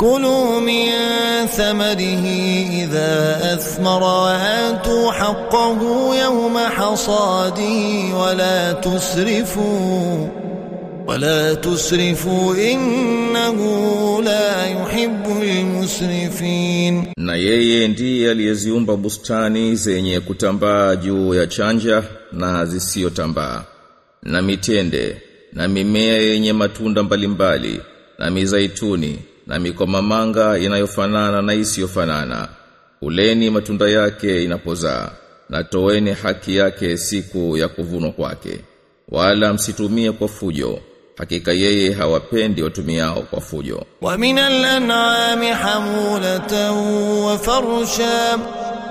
كلوا من ثمره إذا أثمر وآتوا حقه يوم حصاده ولا تسرفوا ولا تسرفوا إنه لا يحب المسرفين Na yeye ndiye aliyeziumba bustani zenye kutambaa juu ya chanja na zisiyotambaa na mitende na mimea yenye matunda mbalimbali na mizaituni na mikomamanga inayofanana na isiyofanana. Uleni matunda yake inapozaa na toeni haki yake siku ya kuvunwa kwake. Wala msitumie kwa fujo. Hakika yeye hawapendi watumiao kwa fujo. Wa minal an'ami hamulatan wa farsha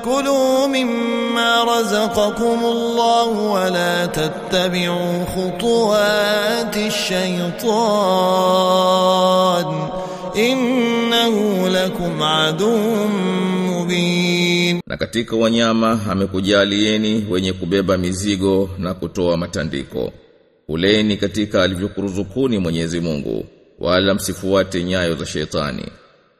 kulu mimma razaqakumullahu wa la tattabi'u khutuwati ash-shaytan innahu lakum aduwwun mubin. Na katika wanyama amekujalieni wenye kubeba mizigo na kutoa matandiko. Uleni katika alivyokuruzukuni Mwenyezi Mungu wala msifuate nyayo za shetani.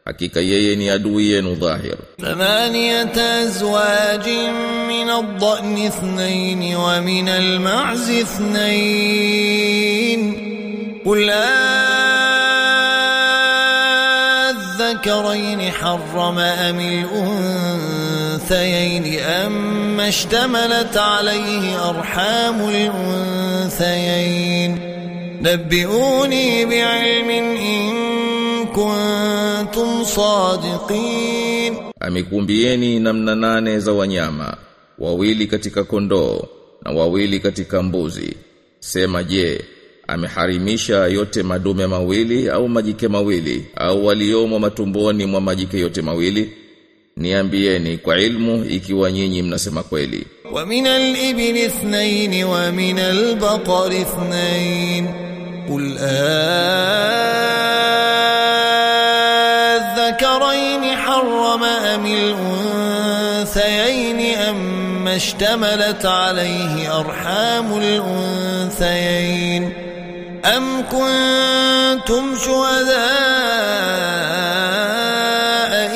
Hakika yeye ni adui yenu dhahir. Thamaniyata azwajin min ad-dha'n ithnayn wa min al-ma'z ithnayn. Qul الذكرين حرم أم الأنثيين أم اشتملت عليه أرحام الأنثيين نبئوني بعلم إن كنتم صادقين amekumbieni namna nane za wanyama wawili katika kondoo na wawili katika mbuzi sema je ameharimisha yote madume mawili au majike mawili au waliomo matumboni mwa majike yote mawili niambieni kwa ilmu ikiwa nyinyi mnasema kweli ومن الإبل اثنين ومن البقر اثنين قل الذكرين حرم أم الأنثيين أم اشتملت عليه أرحام الأنثيين أم كنتم شهداء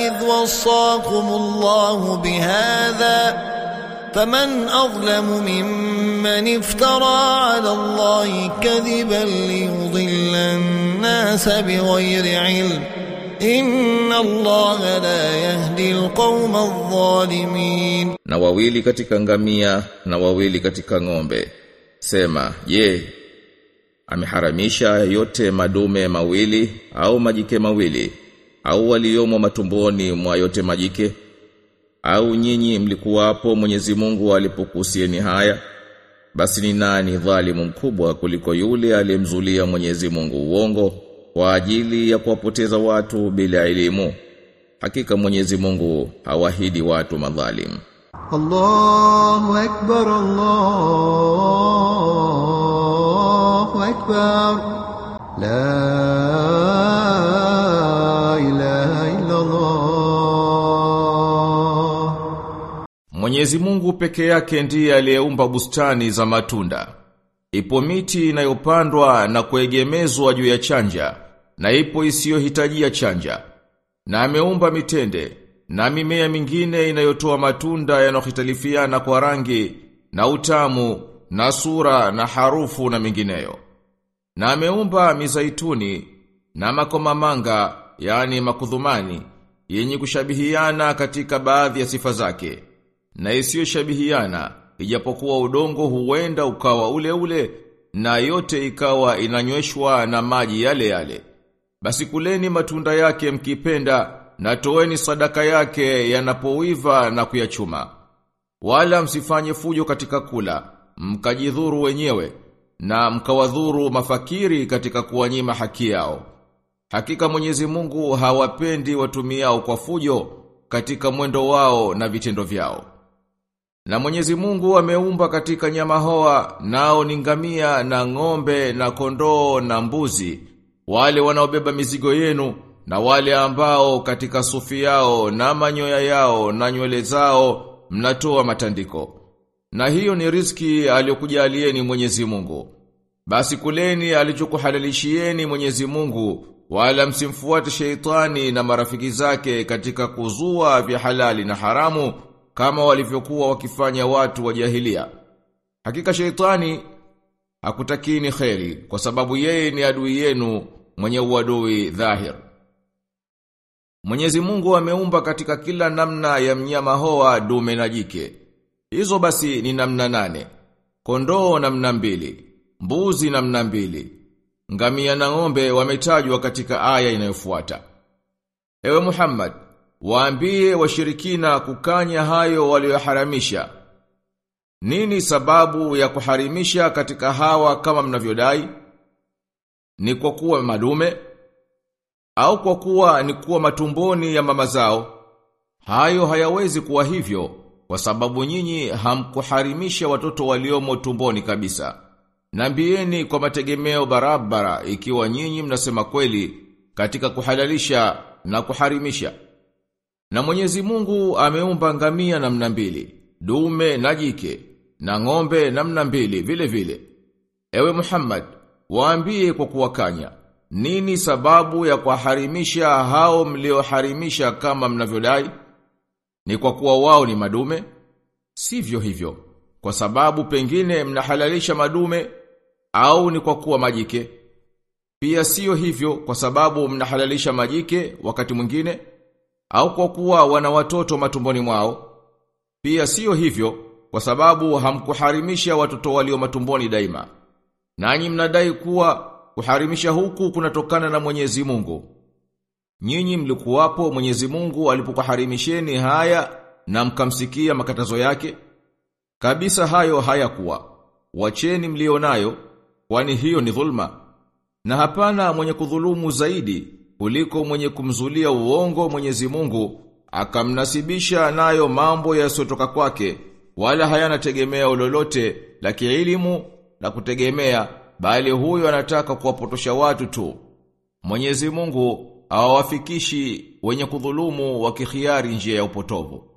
إذ وصاكم الله بهذا فمن أظلم ممن افترى على الله كذبا ليضل الناس بغير علم إن الله لا يهدي القوم الظالمين. Wawili katika ngamia wawili katika ng'ombe. Sema je ameharamisha yote madume mawili au majike mawili au waliomo matumboni mwa yote majike? Au nyinyi mlikuwapo Mwenyezi Mungu alipokusieni haya? Basi ni nani dhalimu mkubwa kuliko yule aliyemzulia Mwenyezi Mungu uongo kwa ajili ya kuwapoteza watu bila elimu? Hakika Mwenyezi Mungu hawahidi watu madhalimu Allahu akbar Allah. أكبر لا إله إلا الله Mwenyezi Mungu peke yake ndiye aliyeumba bustani za matunda. Ipo miti inayopandwa na kuegemezwa juu ya chanja, na ipo isiyohitajia chanja. Na ameumba mitende, na mimea mingine inayotoa matunda yanayohitalifiana kwa rangi, na utamu, na sura, na harufu na mingineyo. Na ameumba mizaituni, na makomamanga, yani makudhumani, yenye kushabihiana katika baadhi ya sifa zake na isiyo shabihiana, ijapokuwa udongo huenda ukawa ule ule na yote ikawa inanyweshwa na maji yale yale. Basi kuleni matunda yake mkipenda na toeni sadaka yake yanapoiva na kuyachuma. Wala msifanye fujo katika kula mkajidhuru wenyewe na mkawadhuru mafakiri katika kuwanyima haki yao hakika Mwenyezi Mungu hawapendi watumiao kwa fujo katika mwendo wao na vitendo vyao Na Mwenyezi Mungu ameumba katika nyama hoa nao ni ngamia na ng'ombe na kondoo na mbuzi wale wanaobeba mizigo yenu na wale ambao katika sufi yao na manyoya yao na nywele zao mnatoa matandiko. Na hiyo ni riski aliyokujalieni Mwenyezi Mungu. Basi kuleni alichokuhalalishieni Mwenyezi Mungu wala msimfuate sheitani na marafiki zake katika kuzua vya halali na haramu kama walivyokuwa wakifanya watu wa jahilia. Hakika sheitani hakutakini kheri kwa sababu yeye ni adui yenu mwenye uadui dhahir. Mwenyezi Mungu ameumba katika kila namna ya mnyama hoa dume na jike. Hizo basi ni namna nane. Kondoo namna mbili, mbuzi namna mbili. Ngamia na ng'ombe wametajwa katika aya inayofuata. Ewe Muhammad, waambie washirikina kukanya hayo walioharamisha. Nini sababu ya kuharimisha katika hawa kama mnavyodai? Ni kwa kuwa madume au kwa kuwa ni kuwa matumboni ya mama zao? Hayo hayawezi kuwa hivyo kwa sababu nyinyi hamkuharimisha watoto waliomo tumboni kabisa. Nambieni kwa mategemeo barabara ikiwa nyinyi mnasema kweli katika kuhalalisha na kuharimisha. Na Mwenyezi Mungu ameumba ngamia namna mbili, dume na jike, na ng'ombe namna mbili vile vile. Ewe Muhammad, waambie kwa kuwakanya, nini sababu ya kuharimisha hao mlioharimisha kama mnavyodai? Ni kwa kuwa wao ni madume? Sivyo hivyo. Kwa sababu pengine mnahalalisha madume au ni kwa kuwa majike? Pia sio hivyo kwa sababu mnahalalisha majike wakati mwingine au kwa kuwa wana watoto matumboni mwao? Pia sio hivyo kwa sababu hamkuharimisha watoto walio matumboni daima. Nanyi mnadai kuwa kuharimisha huku kunatokana na Mwenyezi Mungu. Nyinyi mlikuwapo Mwenyezi Mungu alipokuharimisheni haya na mkamsikia makatazo yake? Kabisa hayo hayakuwa. Wacheni mlionayo kwani hiyo ni dhulma. Na hapana mwenye kudhulumu zaidi kuliko mwenye kumzulia uongo Mwenyezi Mungu akamnasibisha nayo mambo yasiyotoka kwake wala hayana tegemeo lolote la kielimu la kutegemea bali huyo anataka kuwapotosha watu tu. Mwenyezi Mungu awafikishi wenye kudhulumu wakikhiari njia ya upotovu.